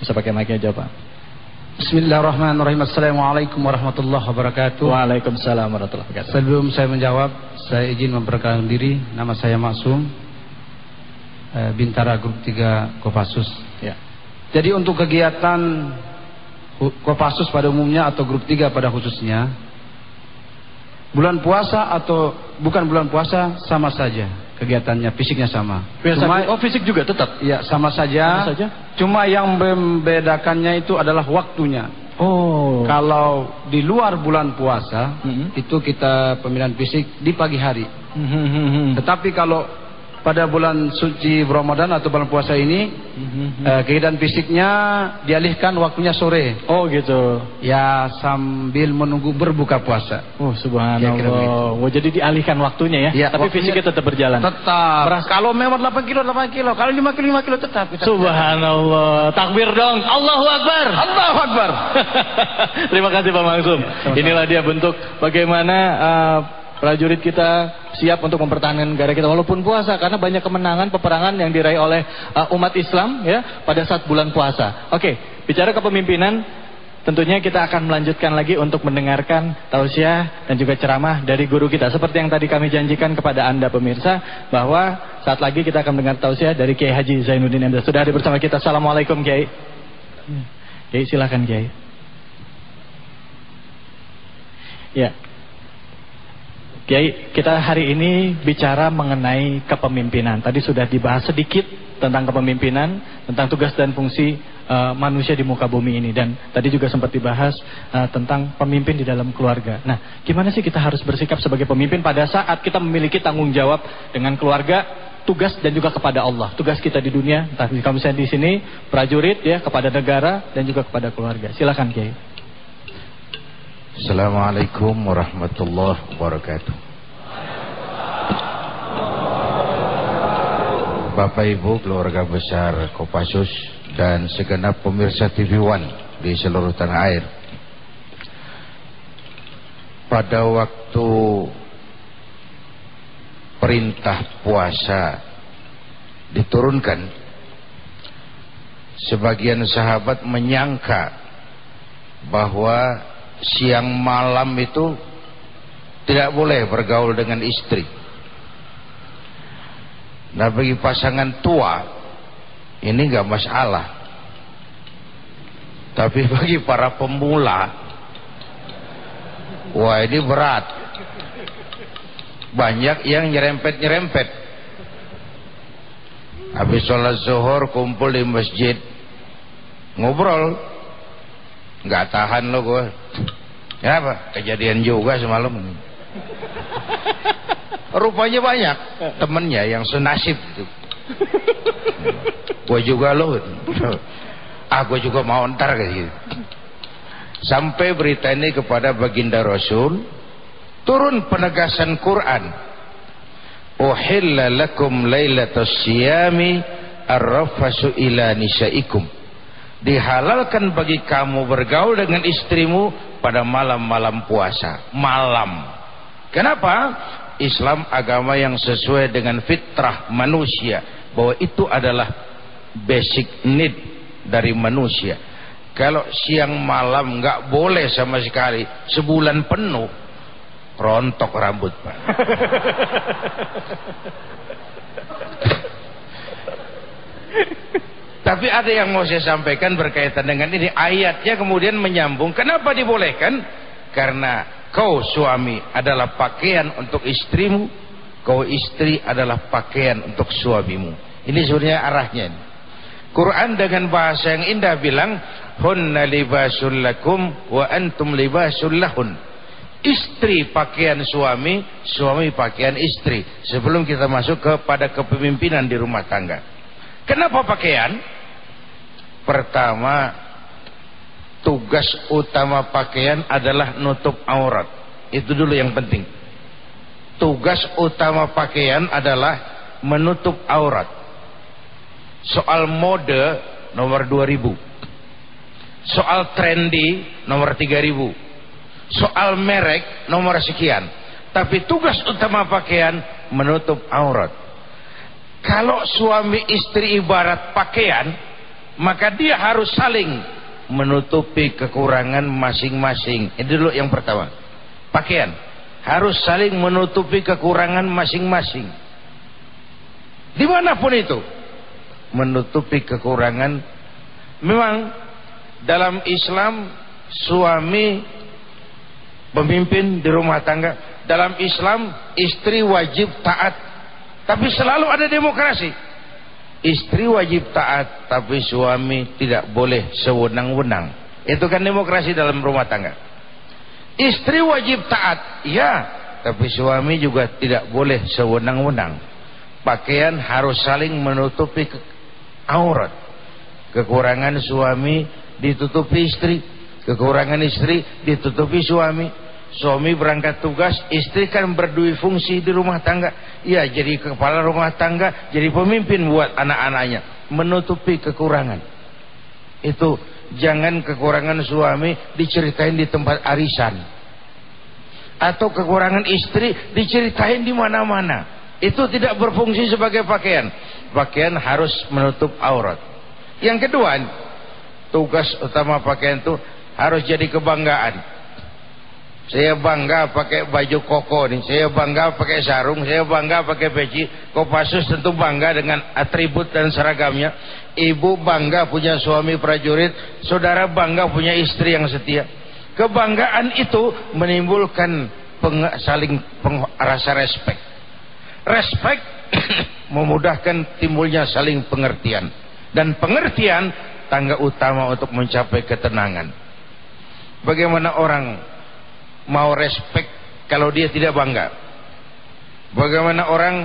Bisa pakai mic aja, Pak. Bismillahirrahmanirrahim. Assalamualaikum warahmatullahi wabarakatuh. Waalaikumsalam warahmatullahi wabarakatuh. Sebelum saya menjawab, saya izin memperkenalkan diri. Nama saya Maksum. Eh, Bintara Grup 3 Kopassus. Ya. Jadi untuk kegiatan Kopassus pada umumnya atau grup 3 pada khususnya bulan puasa atau bukan bulan puasa sama saja kegiatannya fisiknya sama. Biasa, cuma oh fisik juga tetap. Ya sama saja. Sama saja. Cuma yang membedakannya itu adalah waktunya. Oh. Kalau di luar bulan puasa mm -hmm. itu kita pemilihan fisik di pagi hari. Mm -hmm. Tetapi kalau pada bulan suci Ramadan atau bulan puasa ini mm-hmm. uh, kegiatan fisiknya dialihkan waktunya sore. Oh gitu. Ya sambil menunggu berbuka puasa. Oh subhanallah. Oh jadi dialihkan waktunya ya. ya Tapi fisiknya tetap berjalan. Tetap. Beras. Kalau memang 8 kilo 8 kilo, kalau 5 kilo 5 kilo tetap. Kita subhanallah. Takbir dong. Allahu Akbar. Allahu Akbar. Terima kasih Pak Mangsum. Ya, Inilah dia bentuk bagaimana uh, prajurit kita siap untuk mempertahankan negara kita walaupun puasa karena banyak kemenangan peperangan yang diraih oleh uh, umat Islam ya pada saat bulan puasa. Oke, bicara kepemimpinan tentunya kita akan melanjutkan lagi untuk mendengarkan tausiah dan juga ceramah dari guru kita seperti yang tadi kami janjikan kepada Anda pemirsa bahwa saat lagi kita akan mendengar tausiah dari Kiai Haji Zainuddin MZ. Sudah hadir bersama kita. Assalamualaikum Kiai. Kiai silakan Kiai. Ya, Kiai, kita hari ini bicara mengenai kepemimpinan. Tadi sudah dibahas sedikit tentang kepemimpinan, tentang tugas dan fungsi uh, manusia di muka bumi ini dan tadi juga sempat dibahas uh, tentang pemimpin di dalam keluarga. Nah, gimana sih kita harus bersikap sebagai pemimpin pada saat kita memiliki tanggung jawab dengan keluarga, tugas dan juga kepada Allah. Tugas kita di dunia, entah kalau misalnya di sini prajurit ya kepada negara dan juga kepada keluarga. Silakan Kiai. Assalamualaikum warahmatullahi wabarakatuh. Bapak Ibu keluarga besar Kopassus dan segenap pemirsa TV One di seluruh tanah air. Pada waktu perintah puasa diturunkan, sebagian sahabat menyangka bahwa siang malam itu tidak boleh bergaul dengan istri. Nah bagi pasangan tua ini nggak masalah. Tapi bagi para pemula, wah ini berat. Banyak yang nyerempet-nyerempet. Habis sholat zuhur kumpul di masjid, ngobrol, nggak tahan lo gue. Kenapa? Kejadian juga semalam. Rupanya banyak temennya yang senasib gitu. gue juga lo. Ah gue juga mau ntar kayak gitu. Sampai berita ini kepada baginda Rasul, turun penegasan Quran. Uhilla lakum siyami arrafasu ila nisaikum dihalalkan bagi kamu bergaul dengan istrimu pada malam-malam puasa. Malam. Kenapa? Islam agama yang sesuai dengan fitrah manusia bahwa itu adalah basic need dari manusia. Kalau siang malam nggak boleh sama sekali sebulan penuh rontok rambut pak Tapi ada yang mau saya sampaikan berkaitan dengan ini. Ayatnya kemudian menyambung. Kenapa dibolehkan? Karena kau suami adalah pakaian untuk istrimu. Kau istri adalah pakaian untuk suamimu. Ini sebenarnya arahnya. Quran dengan bahasa yang indah bilang. Hunna libasul lakum wa antum libasul lahun. Istri pakaian suami, suami pakaian istri. Sebelum kita masuk kepada kepemimpinan di rumah tangga. Kenapa pakaian? Pertama, tugas utama pakaian adalah nutup aurat. Itu dulu yang penting. Tugas utama pakaian adalah menutup aurat. Soal mode nomor 2000. Soal trendy nomor 3000. Soal merek nomor sekian. Tapi tugas utama pakaian menutup aurat. Kalau suami istri ibarat pakaian, maka dia harus saling menutupi kekurangan masing-masing. Ini dulu yang pertama. Pakaian harus saling menutupi kekurangan masing-masing. Di mana pun itu, menutupi kekurangan. Memang dalam Islam suami pemimpin di rumah tangga. Dalam Islam istri wajib taat tapi selalu ada demokrasi. Istri wajib taat, tapi suami tidak boleh sewenang-wenang. Itu kan demokrasi dalam rumah tangga. Istri wajib taat, ya, tapi suami juga tidak boleh sewenang-wenang. Pakaian harus saling menutupi aurat. Kekurangan suami ditutupi istri, kekurangan istri ditutupi suami Suami berangkat tugas, istri kan berdui fungsi di rumah tangga. Ya, jadi kepala rumah tangga, jadi pemimpin buat anak-anaknya. Menutupi kekurangan. Itu jangan kekurangan suami diceritain di tempat arisan. Atau kekurangan istri diceritain di mana-mana. Itu tidak berfungsi sebagai pakaian. Pakaian harus menutup aurat. Yang kedua, tugas utama pakaian itu harus jadi kebanggaan saya bangga pakai baju koko nih. Saya bangga pakai sarung. Saya bangga pakai peci. Kopassus tentu bangga dengan atribut dan seragamnya. Ibu bangga punya suami prajurit. Saudara bangga punya istri yang setia. Kebanggaan itu menimbulkan peng, saling peng, rasa respek. Respek memudahkan timbulnya saling pengertian. Dan pengertian tangga utama untuk mencapai ketenangan. Bagaimana orang mau respect kalau dia tidak bangga? Bagaimana orang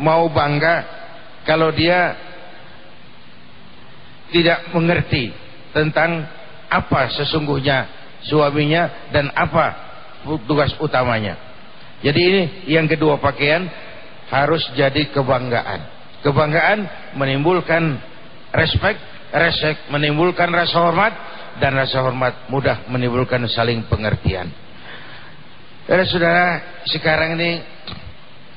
mau bangga kalau dia tidak mengerti tentang apa sesungguhnya suaminya dan apa tugas utamanya. Jadi ini yang kedua pakaian harus jadi kebanggaan. Kebanggaan menimbulkan respect, respect menimbulkan rasa hormat dan rasa hormat mudah menimbulkan saling pengertian. Saudara-saudara, sekarang ini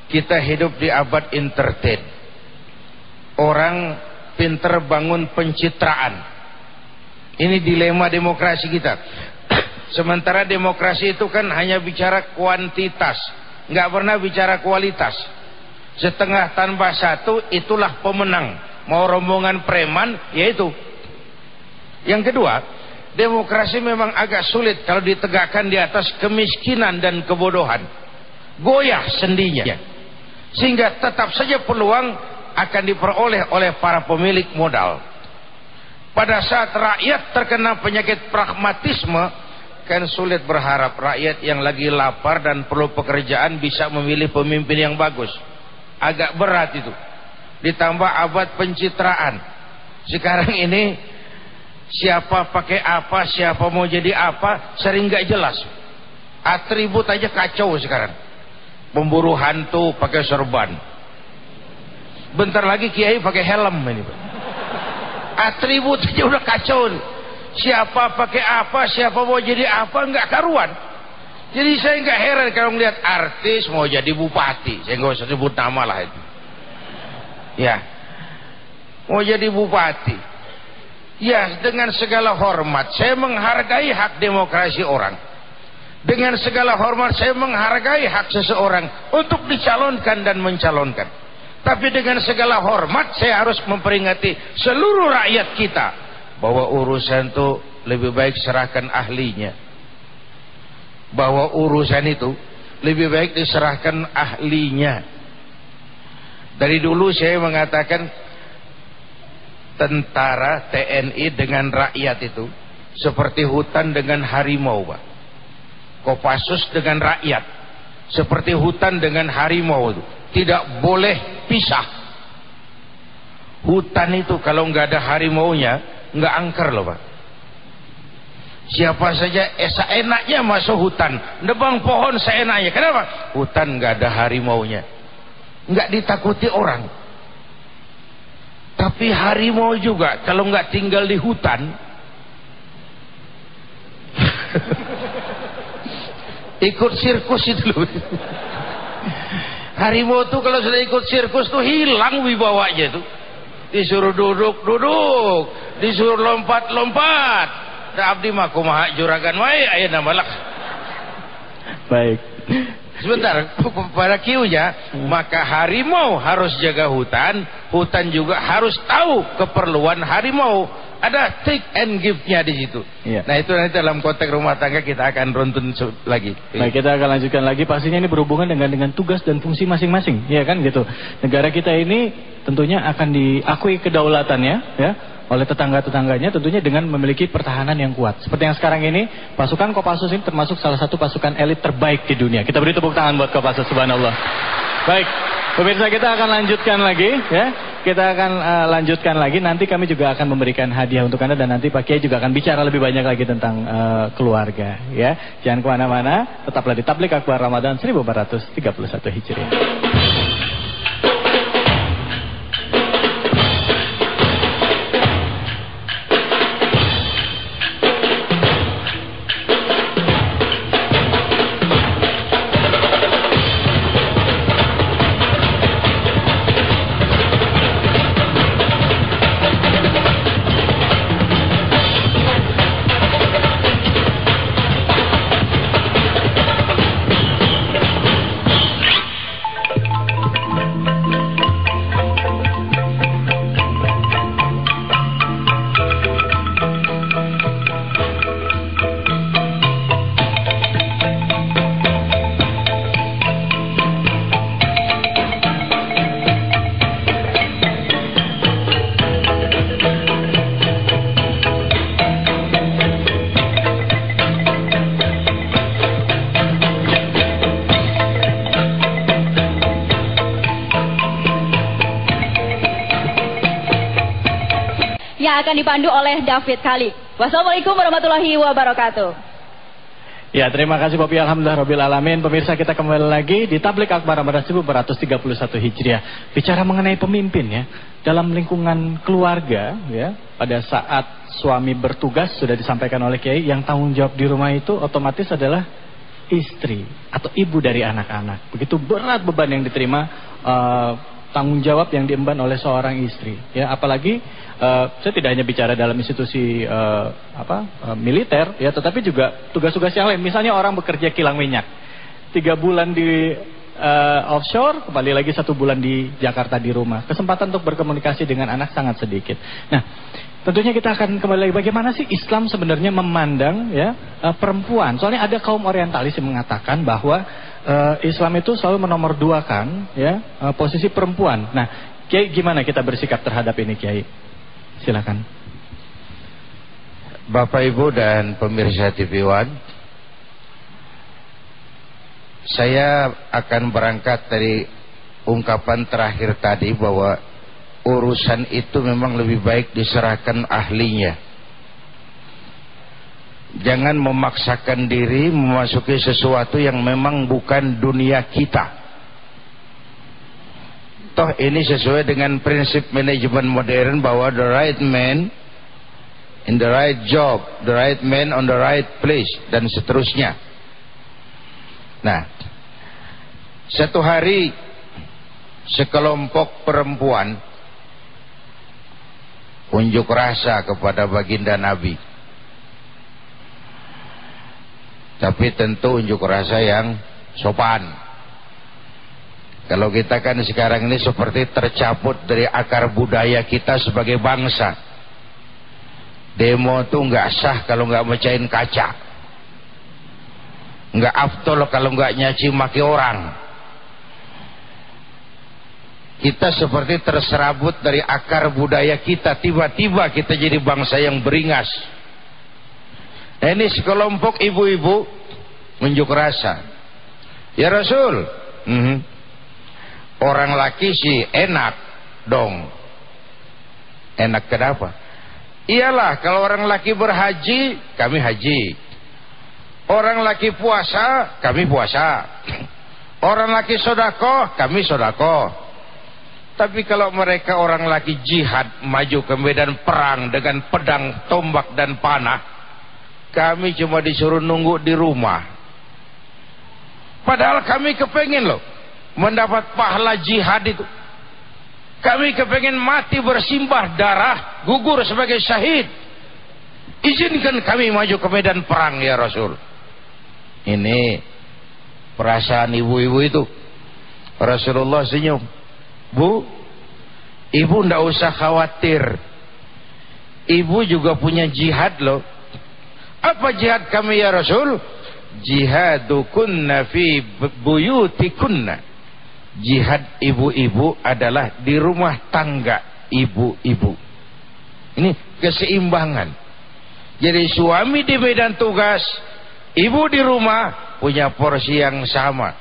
kita hidup di abad entertain. Orang pinter bangun pencitraan. Ini dilema demokrasi kita. Sementara demokrasi itu kan hanya bicara kuantitas, nggak pernah bicara kualitas. Setengah tanpa satu itulah pemenang. Mau rombongan preman, yaitu. Yang kedua, demokrasi memang agak sulit kalau ditegakkan di atas kemiskinan dan kebodohan. Goyah sendinya. Sehingga tetap saja peluang akan diperoleh oleh para pemilik modal. Pada saat rakyat terkena penyakit pragmatisme, kan sulit berharap rakyat yang lagi lapar dan perlu pekerjaan bisa memilih pemimpin yang bagus agak berat itu ditambah abad pencitraan sekarang ini siapa pakai apa siapa mau jadi apa sering gak jelas. Atribut aja kacau sekarang. Pemburu hantu pakai serban bentar lagi kiai pakai helm ini atribut aja udah kacau. Siapa pakai apa siapa mau jadi apa nggak karuan. Jadi saya nggak heran kalau melihat artis mau jadi bupati. Saya nggak usah sebut nama lah itu. Ya, mau jadi bupati. Ya, dengan segala hormat, saya menghargai hak demokrasi orang. Dengan segala hormat, saya menghargai hak seseorang untuk dicalonkan dan mencalonkan. Tapi dengan segala hormat, saya harus memperingati seluruh rakyat kita bahwa urusan itu lebih baik serahkan ahlinya bahwa urusan itu lebih baik diserahkan ahlinya. Dari dulu saya mengatakan tentara TNI dengan rakyat itu seperti hutan dengan harimau, Pak. Kopassus dengan rakyat seperti hutan dengan harimau itu tidak boleh pisah. Hutan itu kalau nggak ada harimaunya nggak angker loh, Pak. Siapa saja eh, seenaknya masuk hutan, nebang pohon seenaknya. Kenapa? Hutan nggak ada harimaunya, nggak ditakuti orang. Tapi harimau juga kalau nggak tinggal di hutan, ikut sirkus itu loh. Harimau tuh kalau sudah ikut sirkus tuh hilang wibawanya tuh. Disuruh duduk, duduk. Disuruh lompat, lompat abdi mah kumaha juragan wae aya namalak baik sebentar pada kiunya hmm. maka harimau harus jaga hutan hutan juga harus tahu keperluan harimau ada take and give-nya di situ. Ya. Nah itu nanti dalam konteks rumah tangga kita akan runtun lagi. Baik kita akan lanjutkan lagi. Pastinya ini berhubungan dengan dengan tugas dan fungsi masing-masing, ya kan gitu. Negara kita ini tentunya akan diakui kedaulatannya, ya oleh tetangga-tetangganya tentunya dengan memiliki pertahanan yang kuat. Seperti yang sekarang ini, pasukan Kopassus ini termasuk salah satu pasukan elit terbaik di dunia. Kita beri tepuk tangan buat Kopassus, subhanallah. Baik, pemirsa kita akan lanjutkan lagi ya. Kita akan uh, lanjutkan lagi. Nanti kami juga akan memberikan hadiah untuk Anda dan nanti Pak Kiai juga akan bicara lebih banyak lagi tentang uh, keluarga ya. Jangan ke mana-mana, tetaplah di Tablik Akbar Ramadan 1431 Hijriah. Akan dipandu oleh David Kali. Wassalamualaikum warahmatullahi wabarakatuh. Ya, terima kasih Bapak Alhamdulillah Rabbil Alamin. Pemirsa kita kembali lagi di Tablik Akbar Ramadan 1431 Hijriah. Bicara mengenai pemimpin ya. Dalam lingkungan keluarga ya. Pada saat suami bertugas sudah disampaikan oleh Kiai. Yang tanggung jawab di rumah itu otomatis adalah istri atau ibu dari anak-anak. Begitu berat beban yang diterima uh, tanggung jawab yang diemban oleh seorang istri. Ya, apalagi uh, saya tidak hanya bicara dalam institusi uh, apa uh, militer, ya, tetapi juga tugas-tugas yang lain. Misalnya orang bekerja kilang minyak, tiga bulan di uh, offshore, kembali lagi satu bulan di Jakarta di rumah. Kesempatan untuk berkomunikasi dengan anak sangat sedikit. Nah, tentunya kita akan kembali lagi bagaimana sih Islam sebenarnya memandang ya perempuan. Soalnya ada kaum orientalis yang mengatakan bahwa uh, Islam itu selalu menomorduakan ya uh, posisi perempuan. Nah, Kiai gimana kita bersikap terhadap ini Kiai? Silakan. Bapak Ibu dan pemirsa TV One, saya akan berangkat dari ungkapan terakhir tadi bahwa urusan itu memang lebih baik diserahkan ahlinya. Jangan memaksakan diri memasuki sesuatu yang memang bukan dunia kita. Toh ini sesuai dengan prinsip manajemen modern bahwa the right man in the right job, the right man on the right place dan seterusnya. Nah, satu hari sekelompok perempuan unjuk rasa kepada baginda Nabi tapi tentu unjuk rasa yang sopan. Kalau kita kan sekarang ini seperti tercabut dari akar budaya kita sebagai bangsa. Demo tuh nggak sah kalau nggak mecahin kaca. Nggak aftol kalau nggak nyaci maki orang. Kita seperti terserabut dari akar budaya kita. Tiba-tiba kita jadi bangsa yang beringas ini sekelompok ibu-ibu menjuk rasa. Ya Rasul, mm -hmm. orang laki sih enak dong. Enak kenapa? Iyalah kalau orang laki berhaji, kami haji. Orang laki puasa, kami puasa. Orang laki sodako, kami sodako. Tapi kalau mereka orang laki jihad maju ke medan perang dengan pedang, tombak dan panah, kami cuma disuruh nunggu di rumah. Padahal kami kepengen loh mendapat pahala jihad itu. Kami kepengen mati bersimbah darah, gugur sebagai syahid. Izinkan kami maju ke medan perang ya Rasul. Ini perasaan ibu-ibu itu. Rasulullah senyum. Bu, ibu ndak usah khawatir. Ibu juga punya jihad loh. Apa jihad kami ya Rasul? Jihadukunna fi buyutikunna. Jihad ibu-ibu adalah di rumah tangga ibu-ibu. Ini keseimbangan. Jadi suami di medan tugas, ibu di rumah punya porsi yang sama.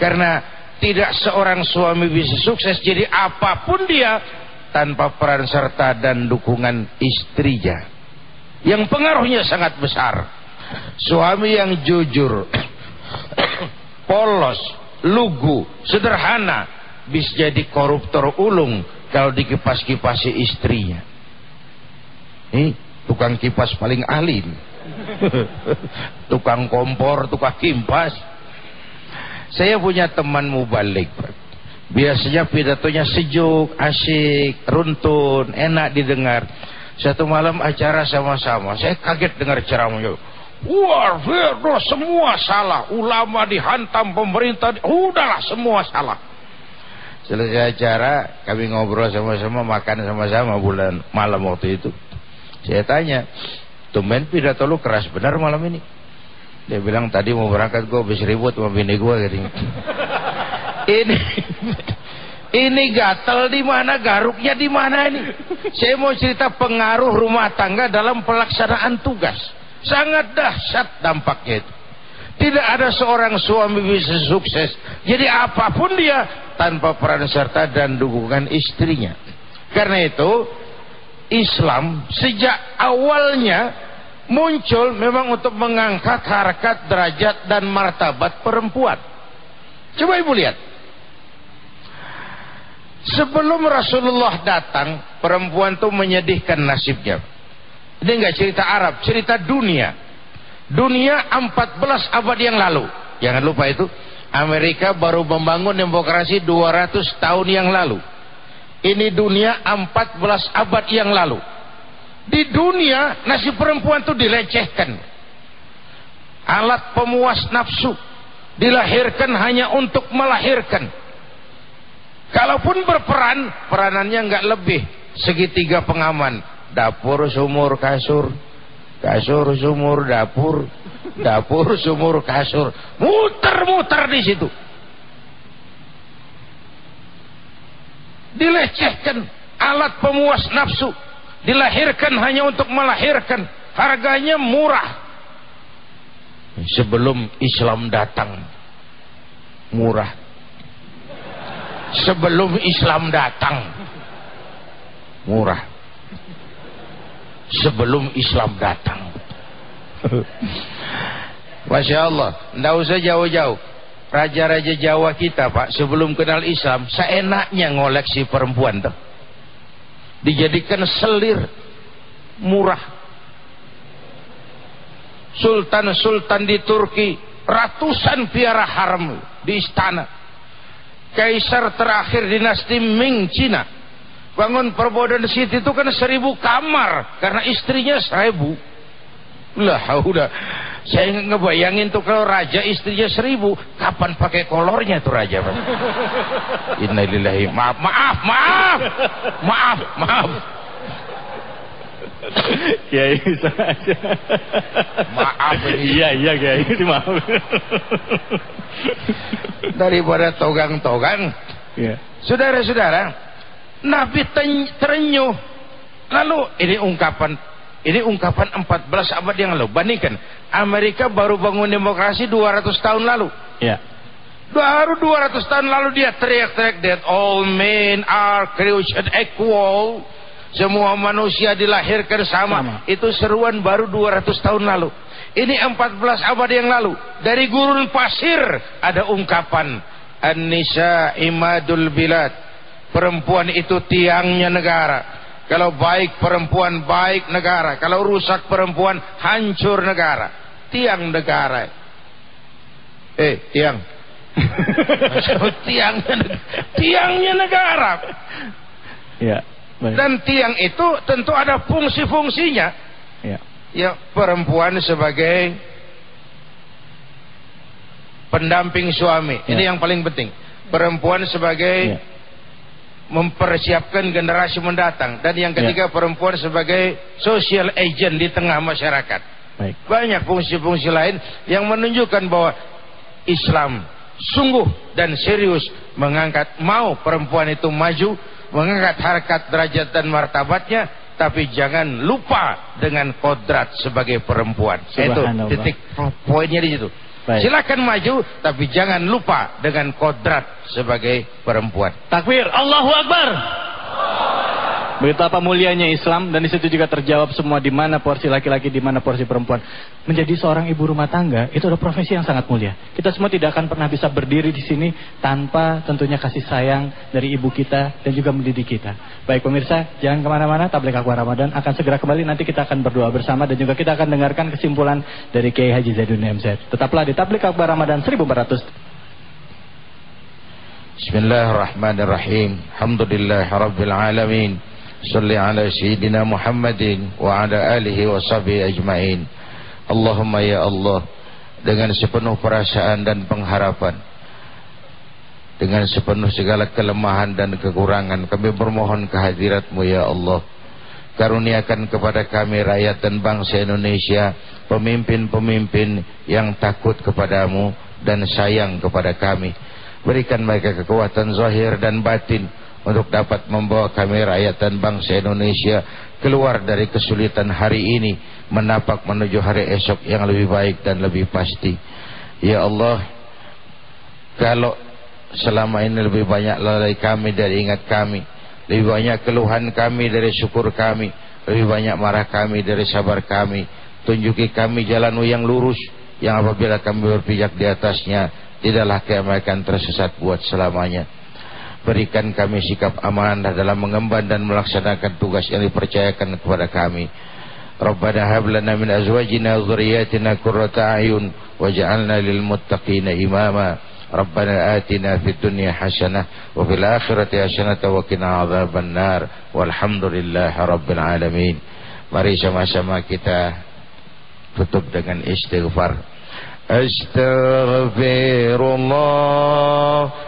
Karena tidak seorang suami bisa sukses jadi apa pun dia tanpa peran serta dan dukungan istrinya yang pengaruhnya sangat besar. Suami yang jujur polos lugu sederhana bisa jadi koruptor ulung kalau dikipas-kipasi istrinya. Ini tukang kipas paling ahli tukang kompor tukang kipas saya punya teman mubalik. Biasanya pidatonya sejuk asik runtun enak didengar satu malam acara sama-sama. Saya kaget dengar ceramahnya. Wah, Firdo semua salah. Ulama dihantam pemerintah. Udahlah semua salah. Selesai acara, kami ngobrol sama-sama, makan sama-sama bulan malam waktu itu. Saya tanya, tumben pidato lu keras benar malam ini. Dia bilang tadi mau berangkat gue habis ribut sama bini gue ini ini gatel di mana, garuknya di mana ini? Saya mau cerita pengaruh rumah tangga dalam pelaksanaan tugas. Sangat dahsyat dampaknya itu. Tidak ada seorang suami bisa sukses. Jadi apa pun dia tanpa peran serta dan dukungan istrinya. Karena itu Islam sejak awalnya muncul memang untuk mengangkat harkat, derajat dan martabat perempuan. Coba ibu lihat. Sebelum Rasulullah datang, perempuan itu menyedihkan nasibnya. Ini enggak cerita Arab, cerita dunia. Dunia 14 abad yang lalu. Jangan lupa itu. Amerika baru membangun demokrasi 200 tahun yang lalu. Ini dunia 14 abad yang lalu. Di dunia nasib perempuan itu dilecehkan. Alat pemuas nafsu dilahirkan hanya untuk melahirkan. Kalaupun berperan, peranannya enggak lebih segitiga pengaman. Dapur, sumur, kasur. Kasur, sumur, dapur. Dapur, sumur, kasur. Muter-muter di situ. Dilecehkan alat pemuas nafsu. Dilahirkan hanya untuk melahirkan. Harganya murah. Sebelum Islam datang. Murah sebelum Islam datang. Murah. Sebelum Islam datang. Masya Allah. Tidak usah jauh-jauh. Raja-raja Jawa kita pak sebelum kenal Islam seenaknya ngoleksi perempuan tuh. Dijadikan selir. Murah. Sultan-sultan di Turki ratusan piara haram di istana kaisar terakhir dinasti Ming Cina. Bangun Perbodan City itu kan seribu kamar karena istrinya seribu. Lah udah. Saya ngebayangin tuh kalau raja istrinya seribu. Kapan pakai kolornya tuh raja pak? Innalillahi. Maaf maaf maaf. Maaf maaf Kiai bisa aja. Maaf ini. Iya iya Kiai, maaf. Daripada togang-togang. Ya. Saudara-saudara, Nabi terenyuh. Lalu ini ungkapan ini ungkapan 14 abad yang lalu. Bandingkan, Amerika baru bangun demokrasi 200 tahun lalu. Ya. Baru 200 tahun lalu dia teriak-teriak that all men are created equal semua manusia dilahirkan sama. sama. Itu seruan baru 200 tahun lalu. Ini 14 abad yang lalu. Dari gurun pasir ada ungkapan. An-nisa imadul bilad. Perempuan itu tiangnya negara. Kalau baik perempuan baik negara. Kalau rusak perempuan hancur negara. Tiang negara. Eh, tiang. tiangnya, tiangnya negara. Ya. Baik. Dan tiang itu tentu ada fungsi-fungsinya. Ya. ya, perempuan sebagai pendamping suami. Ya. Ini yang paling penting. Perempuan sebagai ya. mempersiapkan generasi mendatang dan yang ketiga ya. perempuan sebagai social agent di tengah masyarakat. Baik. Banyak fungsi-fungsi lain yang menunjukkan bahwa Islam sungguh dan serius mengangkat mau perempuan itu maju mengangkat harkat derajat dan martabatnya tapi jangan lupa dengan kodrat sebagai perempuan. Itu titik poinnya di situ. Baik. silakan maju tapi jangan lupa dengan kodrat sebagai perempuan. Takbir Allahu Akbar Betapa mulianya Islam dan di situ juga terjawab semua di mana porsi laki-laki, di mana porsi perempuan. Menjadi seorang ibu rumah tangga itu adalah profesi yang sangat mulia. Kita semua tidak akan pernah bisa berdiri di sini tanpa tentunya kasih sayang dari ibu kita dan juga mendidik kita. Baik pemirsa, jangan ke mana-mana. Tablik Akbar Ramadan akan segera kembali. Nanti kita akan berdoa bersama dan juga kita akan dengarkan kesimpulan dari Kiai Haji Zaidun MZ. Tetaplah di Tablik Akbar Ramadan 1400. Bismillahirrahmanirrahim. Alhamdulillahirabbil صل على سيدنا محمد وعلى آله وصحبه أجمعين اللهم ya Allah dengan sepenuh perasaan dan pengharapan dengan sepenuh segala kelemahan dan kekurangan kami bermohon kehadiratmu ya Allah karuniakan kepada kami rakyat dan bangsa Indonesia pemimpin-pemimpin yang takut kepadamu dan sayang kepada kami berikan mereka kekuatan zahir dan batin untuk dapat membawa kami rakyat dan bangsa Indonesia keluar dari kesulitan hari ini menapak menuju hari esok yang lebih baik dan lebih pasti ya Allah kalau selama ini lebih banyak lalai kami dari ingat kami Lebih banyak keluhan kami dari syukur kami. Lebih banyak marah kami dari sabar kami. Tunjuki kami jalanmu yang lurus. Yang apabila kami berpijak di atasnya. Tidaklah kami akan tersesat buat selamanya. Berikan kami sikap amanah dalam mengemban dan melaksanakan tugas yang dipercayakan kepada kami. Rabbana hab lana min azwajina wa dhurriyyatina qurrata a'yun waj'alna lil muttaqina imama. Rabbana atina fid dunya hasanah wa fil akhirati hasanah wa qina adzaban nar. Walhamdulillahirabbil alamin. Mari sama-sama kita tutup dengan istighfar. Astaghfirullah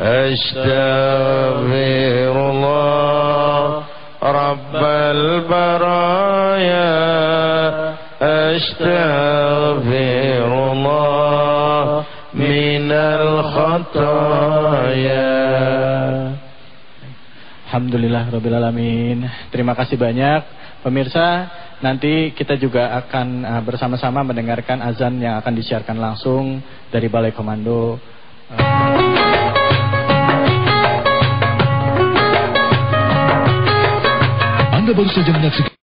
أستغفر الله رب البرايا أستغفر الله من الخطايا Alhamdulillah Rabbil Alamin Terima kasih banyak Pemirsa nanti kita juga akan uh, bersama-sama mendengarkan azan yang akan disiarkan langsung dari Balai Komando Anda baru saja menyaksikan